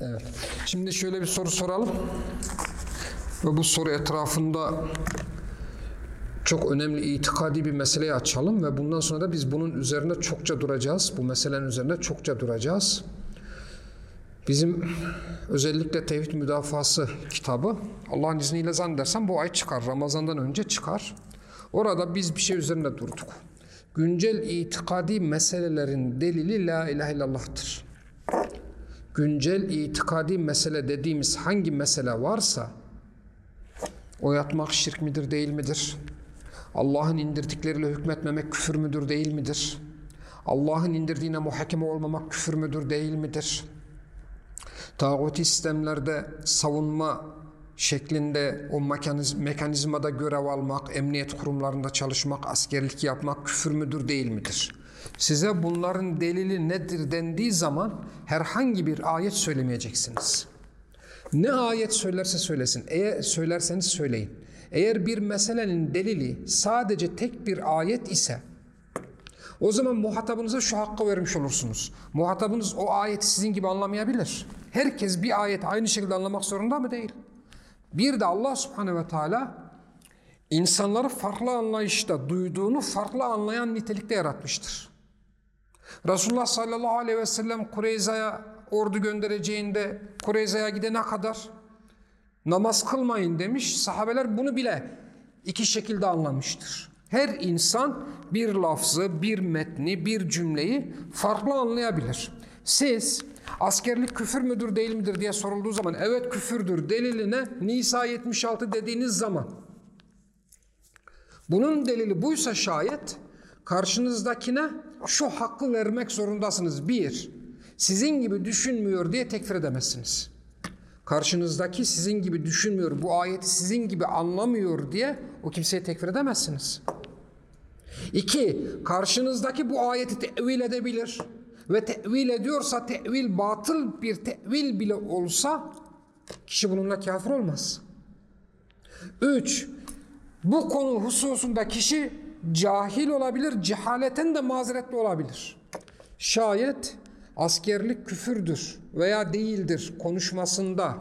Evet. Şimdi şöyle bir soru soralım. Ve bu soru etrafında çok önemli itikadi bir meseleyi açalım ve bundan sonra da biz bunun üzerine çokça duracağız. Bu meselenin üzerine çokça duracağız. Bizim özellikle Tevhid Müdafası kitabı Allah'ın izniyle zannedersem bu ay çıkar. Ramazan'dan önce çıkar. Orada biz bir şey üzerinde durduk. Güncel itikadi meselelerin delili La ilahe illallah'tır. Güncel itikadi mesele dediğimiz hangi mesele varsa o yatmak şirk midir değil midir? Allah'ın indirdikleriyle hükmetmemek küfür müdür değil midir? Allah'ın indirdiğine muhakeme olmamak küfür müdür değil midir? Tağuti sistemlerde savunma şeklinde o mekaniz mekanizmada görev almak, emniyet kurumlarında çalışmak, askerlik yapmak küfür müdür değil midir? Size bunların delili nedir dendiği zaman herhangi bir ayet söylemeyeceksiniz. Ne ayet söylerse söylesin, eğer söylerseniz söyleyin. Eğer bir meselenin delili sadece tek bir ayet ise o zaman muhatabınıza şu hakkı vermiş olursunuz. Muhatabınız o ayeti sizin gibi anlamayabilir. Herkes bir ayet aynı şekilde anlamak zorunda mı değil? Bir de Allah subhanehu ve teala insanları farklı anlayışta duyduğunu farklı anlayan nitelikte yaratmıştır. Resulullah sallallahu aleyhi ve sellem Kureyza'ya ordu göndereceğinde Kureyza'ya gidene kadar namaz kılmayın demiş. Sahabeler bunu bile iki şekilde anlamıştır. Her insan bir lafzı, bir metni, bir cümleyi farklı anlayabilir. Siz askerlik küfür müdür değil midir diye sorulduğu zaman evet küfürdür deliline Nisa 76 dediğiniz zaman bunun delili buysa şayet karşınızdakine şu hakkı vermek zorundasınız. Bir, sizin gibi düşünmüyor diye tekfir edemezsiniz. Karşınızdaki sizin gibi düşünmüyor, bu ayeti sizin gibi anlamıyor diye o kimseye tekfir edemezsiniz. İki, karşınızdaki bu ayeti tevil edebilir ve tevil ediyorsa tevil batıl bir tevil bile olsa kişi bununla kafir olmaz. Üç, bu konu hususunda kişi cahil olabilir, cehaleten de mazeretli olabilir. Şayet askerlik küfürdür veya değildir konuşmasında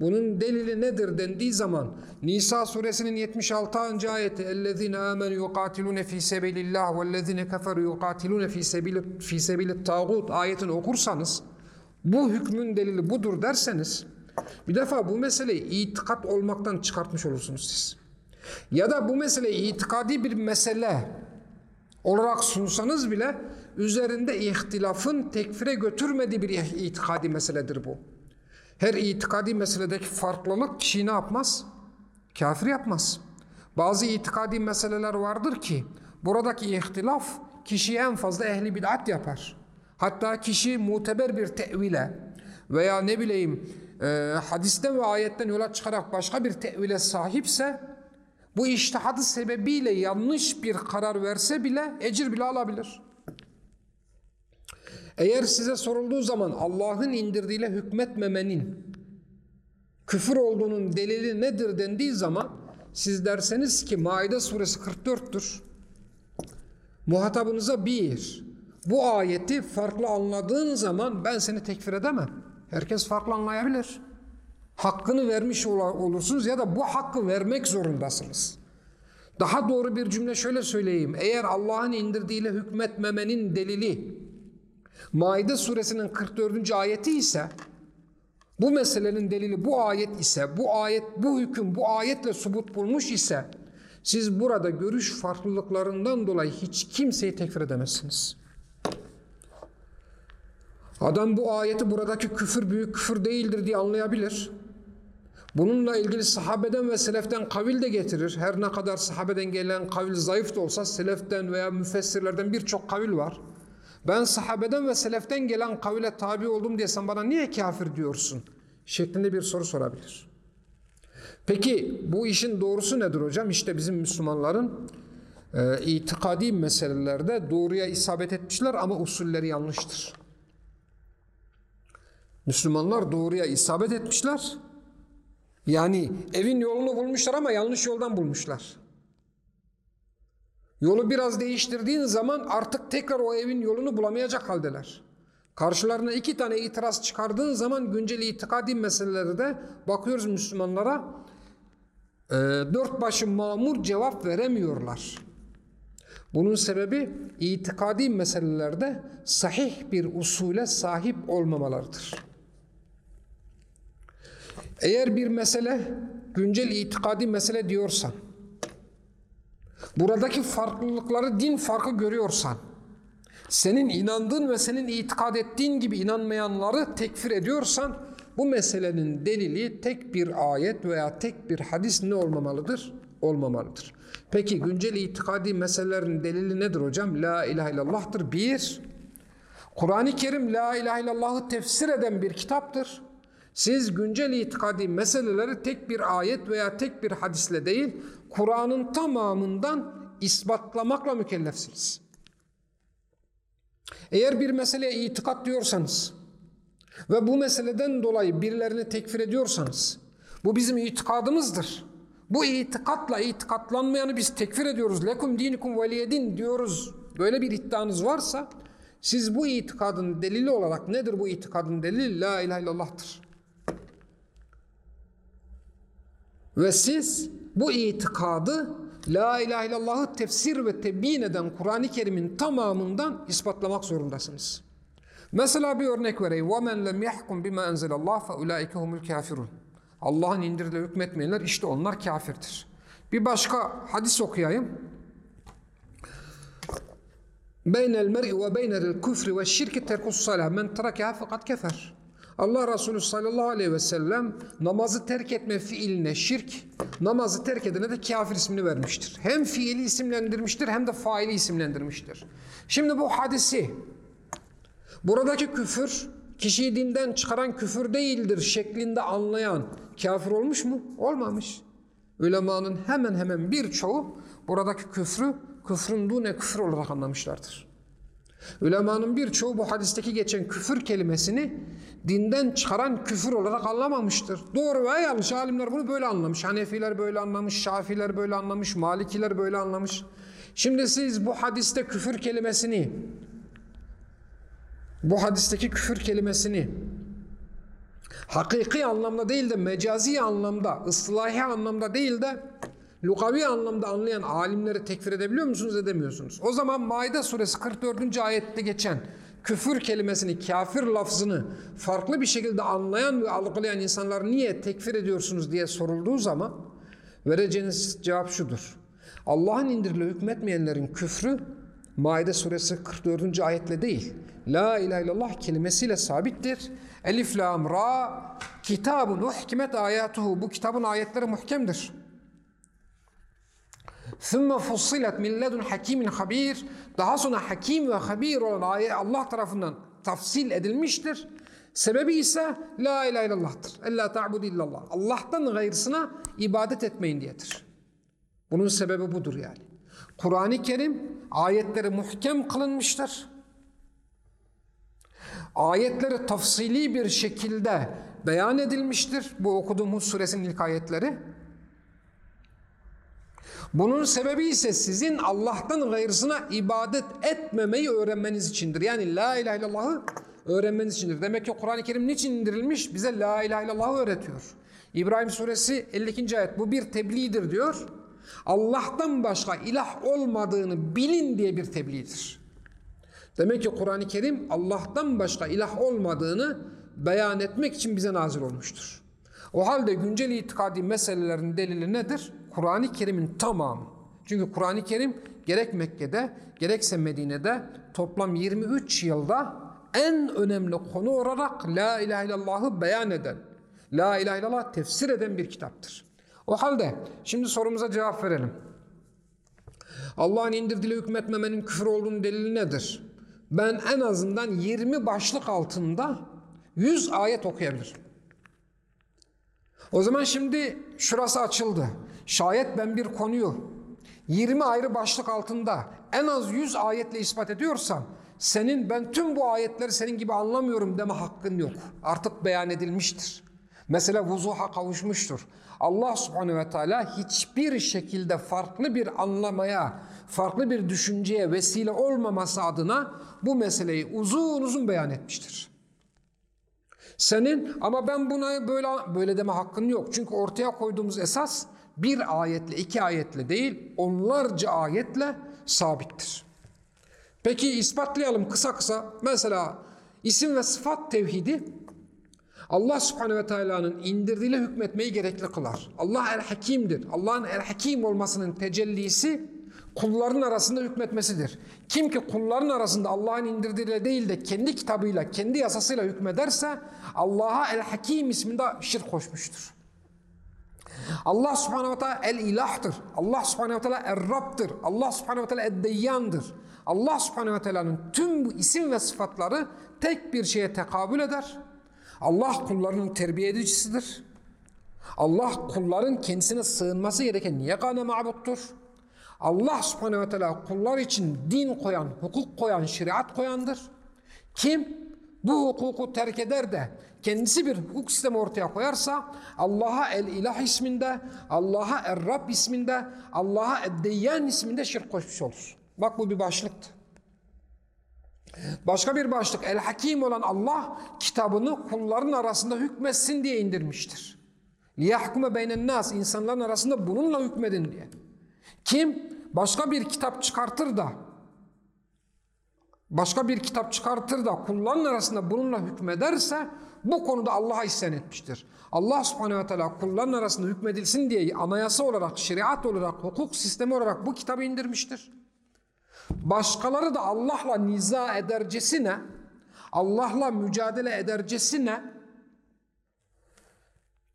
bunun delili nedir dendiği zaman Nisa suresinin 76. ayeti اَلَّذِينَ آمَنُوا يُقَاتِلُونَ ف۪ي سَبِيلِ اللّٰهِ وَالَّذِينَ كَفَرُوا يُقَاتِلُونَ ف۪ي سَبِيلِ, ف۪ي سَبِيلِ التَّاغُوتِ ayetini okursanız bu hükmün delili budur derseniz bir defa bu meseleyi itikat olmaktan çıkartmış olursunuz siz. Ya da bu meseleyi itikadi bir mesele olarak sunsanız bile üzerinde ihtilafın tekfire götürmediği bir itikadi meseledir bu. Her itikadi meseledeki farklılık kişiyi ne yapmaz? Kafir yapmaz. Bazı itikadi meseleler vardır ki buradaki ihtilaf kişiyi en fazla ehli bid'at yapar. Hatta kişi muteber bir tevile veya ne bileyim e, hadisten ve ayetten yola çıkarak başka bir tevile sahipse bu iştihadı sebebiyle yanlış bir karar verse bile ecir bile alabilir. Eğer size sorulduğu zaman Allah'ın indirdiğiyle hükmetmemenin küfür olduğunun delili nedir dendiği zaman siz derseniz ki Maide suresi 44'tür. Muhatabınıza bir, bu ayeti farklı anladığın zaman ben seni tekfir edemem. Herkes farklı anlayabilir. Hakkını vermiş olursunuz ya da bu hakkı vermek zorundasınız. Daha doğru bir cümle şöyle söyleyeyim. Eğer Allah'ın indirdiğiyle hükmetmemenin delili Maide suresinin 44. ayeti ise bu meselenin delili bu ayet ise bu ayet bu hüküm bu ayetle subut bulmuş ise siz burada görüş farklılıklarından dolayı hiç kimseyi tekfir edemezsiniz. Adam bu ayeti buradaki küfür büyük küfür değildir diye anlayabilir. Bununla ilgili sahabeden ve seleften kavil de getirir. Her ne kadar sahabeden gelen kavil zayıf da olsa seleften veya müfessirlerden birçok kavil var. Ben sahabeden ve seleften gelen kavile tabi oldum diye sen bana niye kafir diyorsun? Şeklinde bir soru sorabilir. Peki bu işin doğrusu nedir hocam? İşte bizim Müslümanların e, itikadi meselelerde doğruya isabet etmişler ama usulleri yanlıştır. Müslümanlar doğruya isabet etmişler. Yani evin yolunu bulmuşlar ama yanlış yoldan bulmuşlar. Yolu biraz değiştirdiğin zaman artık tekrar o evin yolunu bulamayacak haldeler. Karşılarına iki tane itiraz çıkardığın zaman güncel itikadi meselelerde bakıyoruz Müslümanlara e, dört başı mamur cevap veremiyorlar. Bunun sebebi itikadi meselelerde sahih bir usule sahip olmamalarıdır. Eğer bir mesele güncel itikadi mesele diyorsan, buradaki farklılıkları din farkı görüyorsan, senin inandığın ve senin itikad ettiğin gibi inanmayanları tekfir ediyorsan, bu meselenin delili tek bir ayet veya tek bir hadis ne olmamalıdır? Olmamalıdır. Peki güncel itikadi meselelerin delili nedir hocam? La ilahe illallah'tır. Bir, Kur'an-ı Kerim La ilahe illallah'ı tefsir eden bir kitaptır. Siz güncel itikadi meseleleri tek bir ayet veya tek bir hadisle değil, Kur'an'ın tamamından ispatlamakla mükellefsiniz. Eğer bir meseleye itikat diyorsanız ve bu meseleden dolayı birilerini tekfir ediyorsanız, bu bizim itikadımızdır. Bu itikatla itikatlanmayanı biz tekfir ediyoruz. Lekum dinikum veliyedin diyoruz. Böyle bir iddianız varsa siz bu itikadın delili olarak nedir bu itikadın delili? La ilahe illallah'tır. Ve siz bu itikadı La ilahe illallah'ı tefsir ve tebyin eden Kur'an-ı Kerim'in tamamından ispatlamak zorundasınız. Mesela bir örnek vereyim. وَمَنْ لَمْ يَحْكُمْ بِمَا أَنْزَلَ اللّٰهِ فَاُولَٰئِكَ هُمُ الْكَافِرُونَ Allah'ın indirdiği hükmetmeyenler işte onlar kafirdir. Bir başka hadis okuyayım. Beynel mer'i ve beynel küfri ve şirki terkus salah. Men terakeha fakat kefer. Allah Resulü sallallahu aleyhi ve sellem namazı terk etme fiiline şirk, namazı terk edene de kafir ismini vermiştir. Hem fiili isimlendirmiştir hem de faili isimlendirmiştir. Şimdi bu hadisi, buradaki küfür, kişiyi dinden çıkaran küfür değildir şeklinde anlayan kafir olmuş mu? Olmamış. Ulemanın hemen hemen birçoğu buradaki küfrü küfrün dune küfür olarak anlamışlardır. Ulemanın birçoğu bu hadisteki geçen küfür kelimesini dinden çıkaran küfür olarak anlamamıştır. Doğru veya yanlış alimler bunu böyle anlamış. Hanefiler böyle anlamış, Şafiler böyle anlamış, Malikiler böyle anlamış. Şimdi siz bu hadiste küfür kelimesini bu hadisteki küfür kelimesini hakiki anlamda değil de mecazi anlamda, ıslahi anlamda değil de lugavi anlamda anlayan alimleri tekfir edebiliyor musunuz edemiyorsunuz. O zaman Maide suresi 44. ayette geçen küfür kelimesini, kafir lafzını farklı bir şekilde anlayan ve algılayan insanlar niye tekfir ediyorsunuz diye sorulduğu zaman vereceğiniz cevap şudur. Allah'ın indirdiği hükmetmeyenlerin küfrü Maide suresi 44. ayetle değil. La ilahe illallah kelimesiyle sabittir. Elif lam ra kitabun uhkimet ayatuhu. Bu kitabın ayetleri muhkemdir. ثُمَّ فُصِّلَتْ مِنْ لَدُنْ حَكِيمٍ habir. Daha sonra hakim ve habir olan ayet Allah tarafından tafsil edilmiştir. Sebebi ise La ilahe illallah'tır. Ella ta'budu illallah. Allah'tan gayrısına ibadet etmeyin diyedir. Bunun sebebi budur yani. Kur'an-ı Kerim ayetleri muhkem kılınmıştır. Ayetleri tafsili bir şekilde beyan edilmiştir. Bu okuduğumuz suresinin ilk ayetleri. Bunun sebebi ise sizin Allah'tan gayrısına ibadet etmemeyi öğrenmeniz içindir. Yani la ilahe illallah'ı öğrenmeniz içindir. Demek ki Kur'an-ı Kerim niçin indirilmiş? Bize la ilahe illallah'ı öğretiyor. İbrahim suresi 52. ayet bu bir tebliğdir diyor. Allah'tan başka ilah olmadığını bilin diye bir tebliğdir. Demek ki Kur'an-ı Kerim Allah'tan başka ilah olmadığını beyan etmek için bize nazil olmuştur. O halde güncel itikadi meselelerin delili nedir? Kur'an-ı Kerim'in tamamı. Çünkü Kur'an-ı Kerim gerek Mekke'de gerekse Medine'de toplam 23 yılda en önemli konu olarak La ilahe illallah'ı beyan eden, La ilahe illallah tefsir eden bir kitaptır. O halde şimdi sorumuza cevap verelim. Allah'ın indirdiğiyle hükmetmemenin küfür olduğunun delili nedir? Ben en azından 20 başlık altında 100 ayet okuyabilirim. O zaman şimdi şurası açıldı. Şayet ben bir konuyu 20 ayrı başlık altında en az 100 ayetle ispat ediyorsam senin ben tüm bu ayetleri senin gibi anlamıyorum deme hakkın yok. Artık beyan edilmiştir. Mesela vuzuha kavuşmuştur. Allah subhanehu ve teala hiçbir şekilde farklı bir anlamaya, farklı bir düşünceye vesile olmaması adına bu meseleyi uzun uzun beyan etmiştir. Senin ama ben buna böyle böyle deme hakkın yok. Çünkü ortaya koyduğumuz esas bir ayetle, iki ayetle değil, onlarca ayetle sabittir. Peki ispatlayalım kısa kısa. Mesela isim ve sıfat tevhidi Allah subhanehu ve teala'nın indirdiğiyle hükmetmeyi gerekli kılar. Allah el-hakimdir. Allah'ın el-hakim olmasının tecellisi kulların arasında hükmetmesidir. Kim ki kulların arasında Allah'ın indirdiğiyle değil de kendi kitabıyla, kendi yasasıyla hükmederse Allah'a el-hakim isminde şirk koşmuştur. Allah subhanehu ve teala el-ilahtır. Allah subhanehu ve teala er-rab'dır. Allah subhanehu ve teala ed-deyyandır. Allah subhanehu ve teala'nın tüm bu isim ve sıfatları tek bir şeye tekabül eder. Allah kullarının terbiye edicisidir. Allah kulların kendisine sığınması gereken yegane mabuttur. Allah subhanehu ve teala kullar için din koyan, hukuk koyan, şeriat koyandır. Kim bu hukuku terk eder de kendisi bir hukuk sistemi ortaya koyarsa Allah'a el-ilah isminde, Allah'a er-rab isminde, Allah'a ed-deyyan isminde şirk koşmuş olur. Bak bu bir başlıktı. Başka bir başlık el-hakim olan Allah kitabını kulların arasında hükmetsin diye indirmiştir. liyahkume beynen nas insanların arasında bununla hükmedin diye. Kim başka bir kitap çıkartır da başka bir kitap çıkartır da kulların arasında bununla hükmederse bu konuda Allah'a isyan etmiştir. Allah subhanehu ve teala kulların arasında hükmedilsin diye anayasa olarak, şeriat olarak, hukuk sistemi olarak bu kitabı indirmiştir. Başkaları da Allah'la niza edercesine, Allah'la mücadele edercesine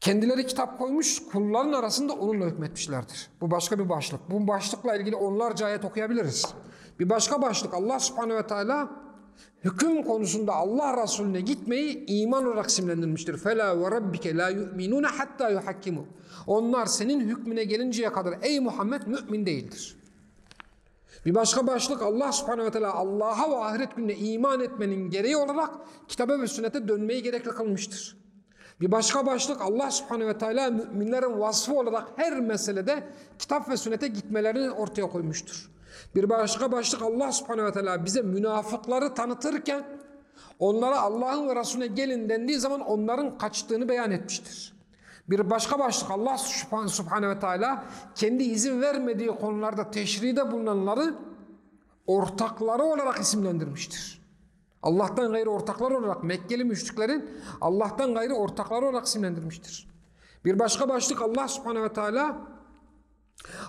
kendileri kitap koymuş, kulların arasında onunla hükmetmişlerdir. Bu başka bir başlık. Bu başlıkla ilgili onlarca ayet okuyabiliriz. Bir başka başlık Allah subhanehu ve teala hüküm konusunda Allah Resulüne gitmeyi iman olarak isimlendirmiştir. Fela ve rabbike la yu'minune hatta yuhakkimu. Onlar senin hükmüne gelinceye kadar ey Muhammed mümin değildir. Bir başka başlık Allah subhanehu ve teala Allah'a ve ahiret gününe iman etmenin gereği olarak kitaba ve sünnete dönmeyi gerekli kılmıştır. Bir başka başlık Allah subhanehu ve teala müminlerin vasfı olarak her meselede kitap ve sünnete gitmelerini ortaya koymuştur. Bir başka başlık Allah subhanehu ve teala bize münafıkları tanıtırken onlara Allah'ın ve Resulüne gelin dendiği zaman onların kaçtığını beyan etmiştir. Bir başka başlık Allah subhanehu ve teala kendi izin vermediği konularda teşride bulunanları ortakları olarak isimlendirmiştir. Allah'tan gayrı ortaklar olarak Mekkeli müşriklerin Allah'tan gayrı ortakları olarak isimlendirmiştir. Bir başka başlık Allah subhanehu ve teala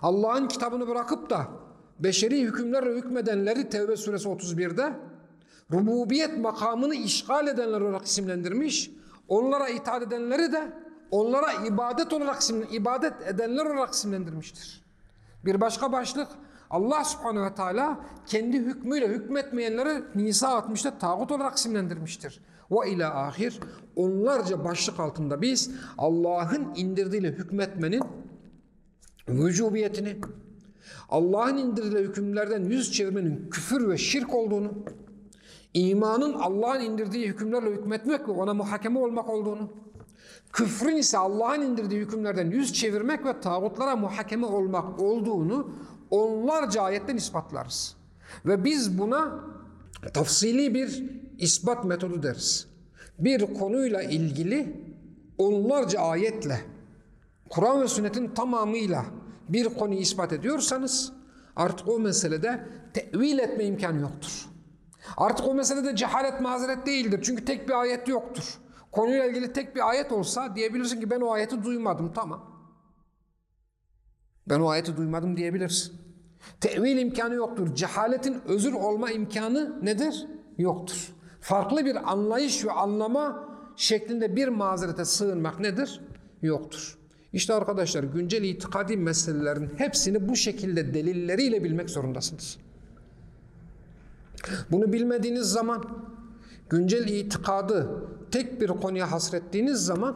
Allah'ın kitabını bırakıp da beşeri hükümlerle hükmedenleri Tevbe suresi 31'de rububiyet makamını işgal edenler olarak isimlendirmiş. Onlara itaat edenleri de onlara ibadet olarak ibadet edenler olarak isimlendirmiştir. Bir başka başlık Allah subhanehu ve teala kendi hükmüyle hükmetmeyenleri Nisa 60'ta tağut olarak isimlendirmiştir. Ve ila ahir onlarca başlık altında biz Allah'ın indirdiğiyle hükmetmenin vücubiyetini, Allah'ın indirdiği hükümlerden yüz çevirmenin küfür ve şirk olduğunu, imanın Allah'ın indirdiği hükümlerle hükmetmek ve ona muhakeme olmak olduğunu, küfrün ise Allah'ın indirdiği hükümlerden yüz çevirmek ve tağutlara muhakeme olmak olduğunu onlarca ayetten ispatlarız. Ve biz buna tafsili bir ispat metodu deriz. Bir konuyla ilgili onlarca ayetle, Kur'an ve sünnetin tamamıyla bir konuyu ispat ediyorsanız artık o meselede tevil etme imkanı yoktur. Artık o meselede cehalet mazeret değildir. Çünkü tek bir ayet yoktur. Konuyla ilgili tek bir ayet olsa diyebilirsin ki ben o ayeti duymadım. Tamam. Ben o ayeti duymadım diyebilirsin. Tevil imkanı yoktur. Cehaletin özür olma imkanı nedir? Yoktur. Farklı bir anlayış ve anlama şeklinde bir mazerete sığınmak nedir? Yoktur. İşte arkadaşlar güncel itikadi meselelerin hepsini bu şekilde delilleriyle bilmek zorundasınız. Bunu bilmediğiniz zaman güncel itikadı tek bir konuya hasrettiğiniz zaman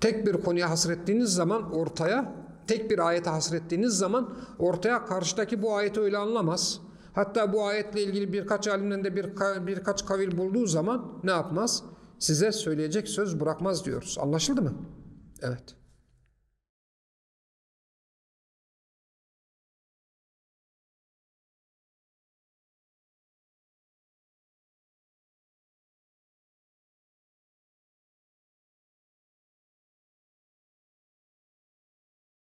tek bir konuya hasrettiğiniz zaman ortaya tek bir ayete hasrettiğiniz zaman ortaya karşıdaki bu ayeti öyle anlamaz. Hatta bu ayetle ilgili birkaç alimden de bir, birkaç kavil bulduğu zaman ne yapmaz? Size söyleyecek söz bırakmaz diyoruz. Anlaşıldı mı? Evet.